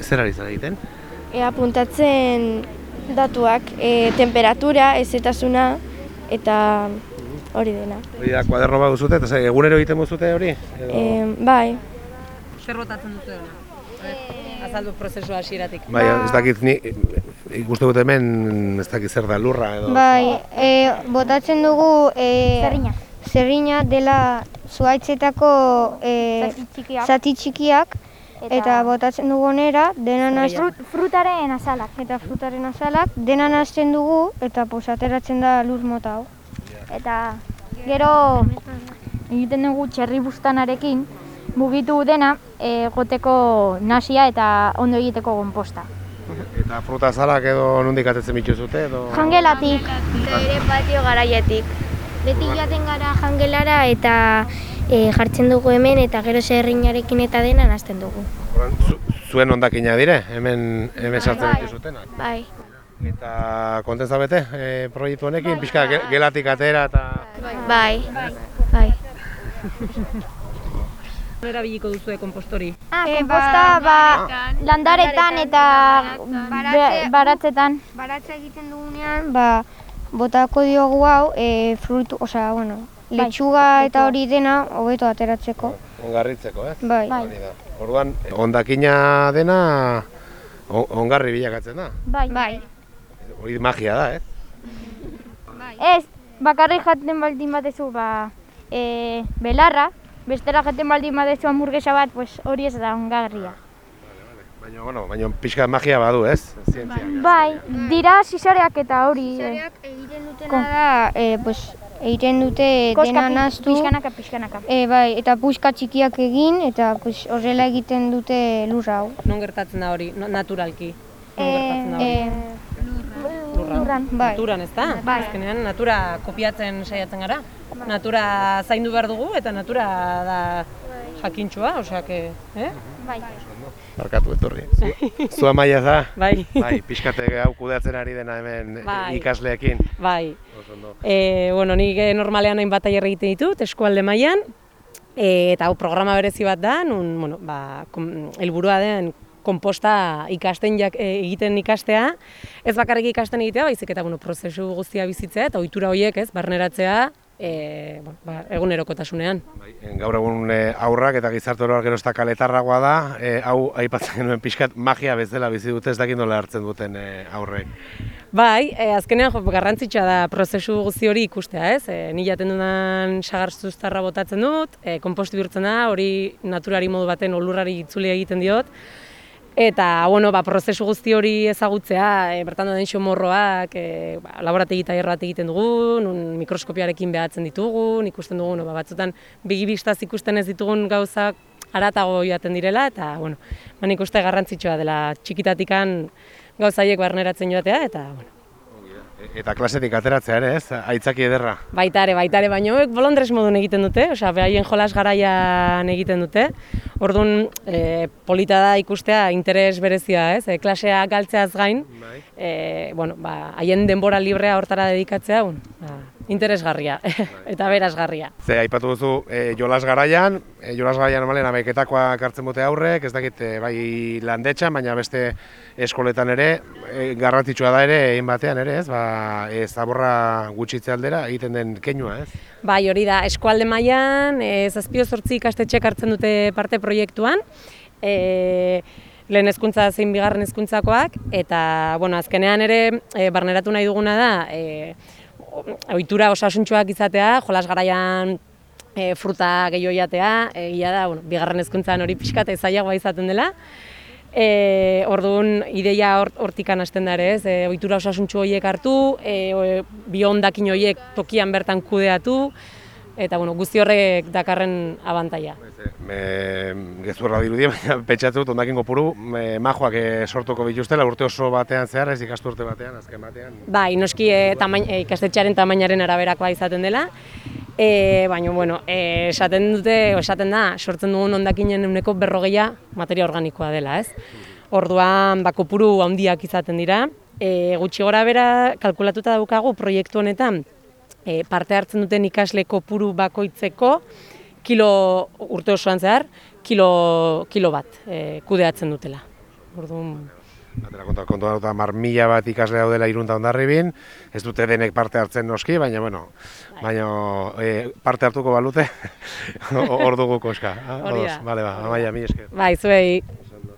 Zer ari zara egiten? E, apuntatzen datuak, e, temperatura, ezetasuna eta hori dena. Hori da, kuaderno bat duzute, eta egunero egiten duzute hori? Edo... E, bai, Zer botatzen duzu ona? Azaldu prozesu hasieratik. Bai, ez dakit ni ikuste dut hemen ez dakit zer da lurra edo. Bai, e, botatzen dugu e, Zerrina. zerrina dela zuaitzetako e, Zati txikiak. zati txikiak eta, botatzen dugu onera, dena naztu, Frut, frutaren azalak. eta frutaren azalak, dena nazten dugu eta pues ateratzen da lur mota hau. Eta gero egiten dugu txerri bustanarekin mugitu dena e, goteko nasia eta ondo egiteko konposta. Eta fruta zalak edo nondik atetzen bituzute edo... Jangelatik, ere patio garaietik. Beti jaten gara jangelara eta e, jartzen dugu hemen eta gero zerrinarekin eta dena nazten dugu. Zu, zuen ondakina dire, hemen, hemen sartzen Bai. dituzutenak. Bai. Eta konten zabete, e, proiektu honekin, pixka ge- gelatik atera eta... Bai. Bai. Erabiliko duzu kompostori. ah, E, konposta ba, landaretan eta Baratze- be- baratzetan. Baratza egiten dugunean, ba, botako diogu hau, e, frutu, osea, bueno, letxuga eta hori dena hobeto ateratzeko. Ongarritzeko, ez? Bai. Bai. Da. Orduan, ondakina dena on- ongarri bilakatzen da. Bai. Bai. Hori magia da, ez? Ez, bakarrik jaten baldin badezu ba, e, belarra, bestela jaten baldin badezu hamburguesa bat, pues hori ez da ongarria. Baina, bueno, baina pixka magia badu, ez? Zientzia. Bai, dira sisareak eta hori. eh, Zareak egiten dutena da, e, pues, egiten dute dena naztu, pixkanaka, pixkanaka. e, bai, eta puska txikiak egin, eta pues, horrela egiten dute lurra hau. Non gertatzen da hori, naturalki? Non Eh, gertatzen da hori? E, Lurran. bai. Naturan, ez da? Bai. Azkenean, natura kopiatzen saiatzen gara. Natura zaindu behar dugu eta natura da jakintxua, osea, que, eh? Bai. Barkatu etorri. Zu, zu amaia da? Bai. Bai, pixkate hau kudeatzen ari dena hemen e, Bai. ikasleekin. Bai. Oso ondo. E, bueno, nik eh, normalean hainbat tailer egiten ditut, eskualde mailan e, eta hau programa berezi bat da, nun, bueno, ba, helburua den konposta ikasten jak, e, egiten ikastea, ez bakarrik ikasten egitea, baizik eta bueno, prozesu guztia bizitzea eta ohitura horiek, ez, barneratzea, e, bueno, ba, egunerokotasunean. Bai, gaur egun e, aurrak eta gizarte oroak gero kaletarragoa da, e, hau aipatzen genuen pixkat magia bezala bizi dute ez dakit nola hartzen duten e, aurrek. Bai, e, azkenean jo, garrantzitsua da prozesu guzti hori ikustea, ez? E, ni jaten dudan sagar zuztarra botatzen dut, e, konpostu bihurtzen da, hori naturari modu baten olurrari itzuli egiten diot. Eta, bueno, ba, prozesu guzti hori ezagutzea, e, bertan den xomorroak, e, ba, laborategi tailer bat egiten dugu, nun mikroskopiarekin behatzen ditugu, ikusten dugu, no, ba, batzutan begibistaz ikusten ez ditugun gauzak aratago joaten direla, eta, bueno, ba, nik uste garrantzitsua dela txikitatikan gauzaiek barneratzen joatea, eta, bueno, Eta klasetik ateratzea ere, ez? Aitzaki ederra. Baita ere, baita ere, baina hauek bolondres modun egiten dute, osea, behaien jolas garaian egiten dute. Orduan, e, polita da ikustea interes berezia, ez? E, klasea galtzeaz gain, e, bueno, ba, haien denbora librea hortara dedikatzea, bueno, ba, interesgarria eta berazgarria. Ze aipatu duzu e, jolas garaian, e, jolas garaian normalen ameketakoak hartzen dute aurrek, ez dakit e, bai landetxan, baina beste eskoletan ere, e, garrantzitsua da ere, egin batean ere, ez? Ba, e, zaborra gutxitze aldera egiten den keinua, ez? Bai, hori da, eskualde mailan, e, zazpio zortzi ikastetxek hartzen dute parte proiektuan, e, lehen hezkuntza zein bigarren hezkuntzakoak eta bueno, azkenean ere e, barneratu nahi duguna da e, ohitura osasuntsuak izatea, jolas garaian e, fruta gehiago jatea, egia da, bueno, bigarren hezkuntzan hori pixkat zailagoa izaten dela. E, orduan ideia hor, hortikan hasten da ere, ez? E, ohitura osasuntsu horiek hartu, e, o- bi hondakin horiek tokian bertan kudeatu eta bueno, guzti horrek dakarren abantaila. Me, gezurra dirudi, baina pentsatu dut ondakin kopuru, me, majoak e, sortuko bituztela urte oso batean zehar, ez ikasturte batean, azken batean. Bai, noski e, tamain, e, ikastetxearen tamainaren araberakoa izaten dela. E, baina, bueno, e, esaten dute, esaten da, sortzen dugun hondakinen uneko berrogeia materia organikoa dela, ez? Orduan, ba, kopuru handiak izaten dira. E, gutxi gora bera, kalkulatuta daukagu proiektu honetan, e, parte hartzen duten ikasle kopuru bakoitzeko, kilo urte osoan zehar, kilo, kilo bat e, kudeatzen dutela. Orduan, Atera kontua kontua dut mar mila bat ikasle daudela irunta ondarribin, ez dute denek parte hartzen noski, baina bueno, baina e, parte hartuko balute, hor dugu koska. Hori da. Bale ba, amaia, mi esker. bai, zuei